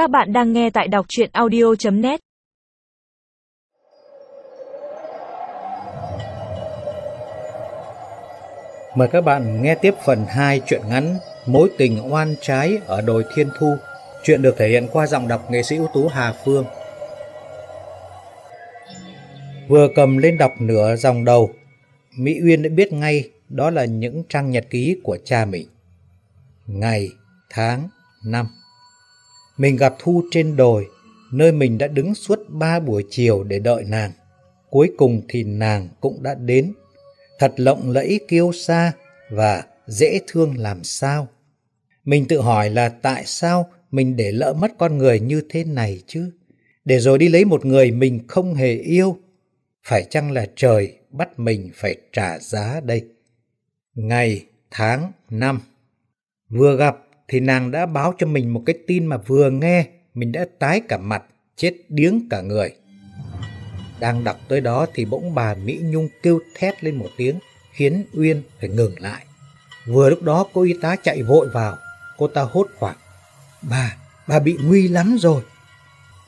Các bạn đang nghe tại đọc chuyện audio.net Mời các bạn nghe tiếp phần 2 truyện ngắn Mối tình oan trái ở đồi Thiên Thu. Chuyện được thể hiện qua giọng đọc nghệ sĩ ưu tú Hà Phương. Vừa cầm lên đọc nửa dòng đầu, Mỹ Uyên đã biết ngay đó là những trang nhật ký của cha mình. Ngày, tháng, năm. Mình gặp Thu trên đồi, nơi mình đã đứng suốt ba buổi chiều để đợi nàng. Cuối cùng thì nàng cũng đã đến. Thật lộng lẫy kiêu xa và dễ thương làm sao. Mình tự hỏi là tại sao mình để lỡ mất con người như thế này chứ? Để rồi đi lấy một người mình không hề yêu. Phải chăng là trời bắt mình phải trả giá đây? Ngày, tháng, năm. Vừa gặp thì nàng đã báo cho mình một cái tin mà vừa nghe mình đã tái cả mặt, chết điếng cả người. Đang đọc tới đó thì bỗng bà Mỹ Nhung kêu thét lên một tiếng khiến Uyên phải ngừng lại. Vừa lúc đó cô y tá chạy vội vào, cô ta hốt hoảng. Bà, bà bị nguy lắm rồi.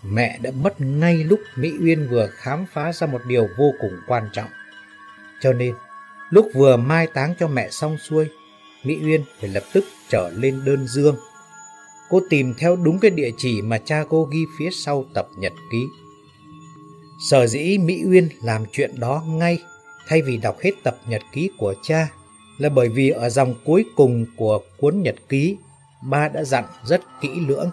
Mẹ đã mất ngay lúc Mỹ Uyên vừa khám phá ra một điều vô cùng quan trọng. Cho nên, lúc vừa mai táng cho mẹ xong xuôi, Mỹ Uyên phải lập tức trở lên đơn dương. Cô tìm theo đúng cái địa chỉ mà cha cô ghi phía sau tập nhật ký. Sở dĩ Mỹ Uyên làm chuyện đó ngay thay vì đọc hết tập nhật ký của cha là bởi vì ở dòng cuối cùng của cuốn nhật ký, ba đã dặn rất kỹ lưỡng.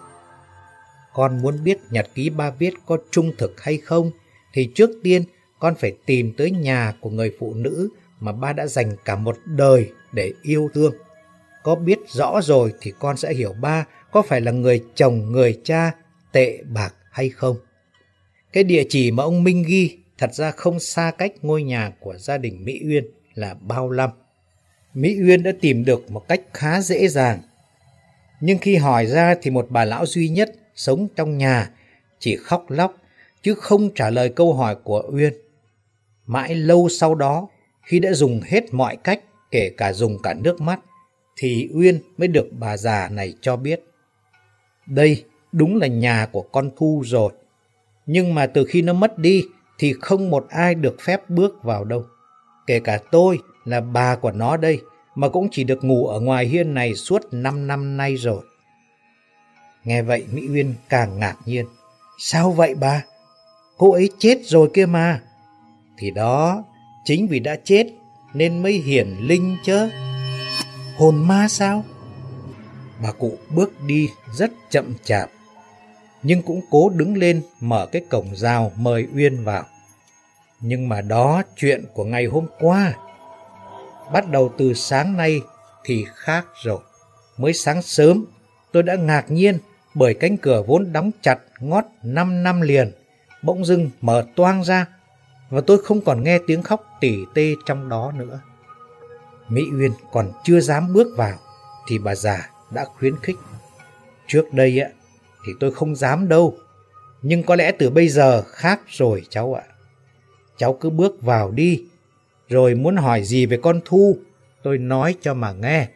Con muốn biết nhật ký ba viết có trung thực hay không, thì trước tiên con phải tìm tới nhà của người phụ nữ mà ba đã dành cả một đời để yêu thương. Có biết rõ rồi thì con sẽ hiểu ba có phải là người chồng, người cha tệ bạc hay không. Cái địa chỉ mà ông Minh ghi thật ra không xa cách ngôi nhà của gia đình Mỹ Uyên là bao lăm. Mỹ Uyên đã tìm được một cách khá dễ dàng. Nhưng khi hỏi ra thì một bà lão duy nhất sống trong nhà chỉ khóc lóc chứ không trả lời câu hỏi của Uyên. Mãi lâu sau đó, khi đã dùng hết mọi cách, kể cả dùng cả nước mắt, thì Uyên mới được bà già này cho biết. Đây đúng là nhà của con Thu rồi. Nhưng mà từ khi nó mất đi thì không một ai được phép bước vào đâu. Kể cả tôi là bà của nó đây mà cũng chỉ được ngủ ở ngoài hiên này suốt 5 năm nay rồi. Nghe vậy Mỹ Uyên càng ngạc nhiên. Sao vậy bà? Cô ấy chết rồi kia mà. Thì đó, chính vì đã chết nên mới hiển linh chứ. Hồn ma sao? Bà cụ bước đi rất chậm chạp, nhưng cũng cố đứng lên mở cái cổng rào mời Uyên vào. Nhưng mà đó chuyện của ngày hôm qua. Bắt đầu từ sáng nay thì khác rồi. Mới sáng sớm tôi đã ngạc nhiên bởi cánh cửa vốn đóng chặt ngót 5 năm liền, bỗng dưng mở toang ra và tôi không còn nghe tiếng khóc tỉ tê trong đó nữa. Mỹ Uyên còn chưa dám bước vào thì bà già đã khuyến khích. Trước đây á thì tôi không dám đâu, nhưng có lẽ từ bây giờ khác rồi cháu ạ. Cháu cứ bước vào đi, rồi muốn hỏi gì về con Thu, tôi nói cho mà nghe.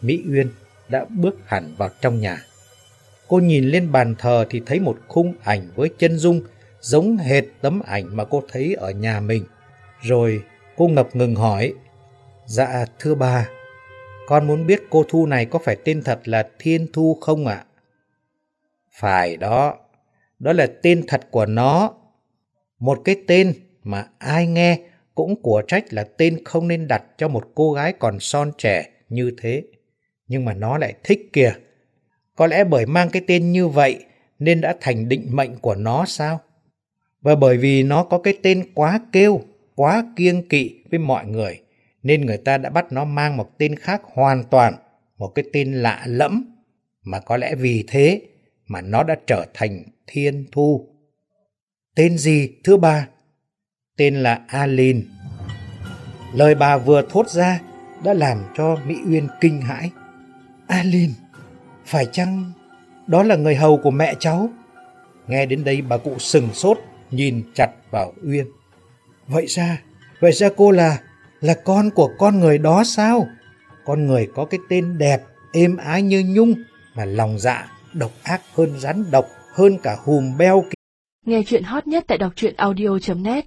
Mỹ Uyên đã bước hẳn vào trong nhà. Cô nhìn lên bàn thờ thì thấy một khung ảnh với chân dung giống hệt tấm ảnh mà cô thấy ở nhà mình. Rồi cô ngập ngừng hỏi, Dạ thưa bà, con muốn biết cô Thu này có phải tên thật là Thiên Thu không ạ? Phải đó, đó là tên thật của nó. Một cái tên mà ai nghe cũng của trách là tên không nên đặt cho một cô gái còn son trẻ như thế. Nhưng mà nó lại thích kìa. Có lẽ bởi mang cái tên như vậy nên đã thành định mệnh của nó sao? Và bởi vì nó có cái tên quá kêu, quá kiêng kỵ với mọi người, nên người ta đã bắt nó mang một tên khác hoàn toàn, một cái tên lạ lẫm, mà có lẽ vì thế mà nó đã trở thành Thiên Thu. Tên gì thưa bà? Tên là Alin. Lời bà vừa thốt ra đã làm cho Mỹ Uyên kinh hãi. Alin, phải chăng đó là người hầu của mẹ cháu? Nghe đến đây bà cụ sừng sốt nhìn chặt vào Uyên. Vậy ra, vậy ra cô là, là con của con người đó sao? Con người có cái tên đẹp, êm ái như nhung mà lòng dạ độc ác hơn rắn độc, hơn cả hùm beo. kì Nghe chuyện hot nhất tại đọc truyện audio.net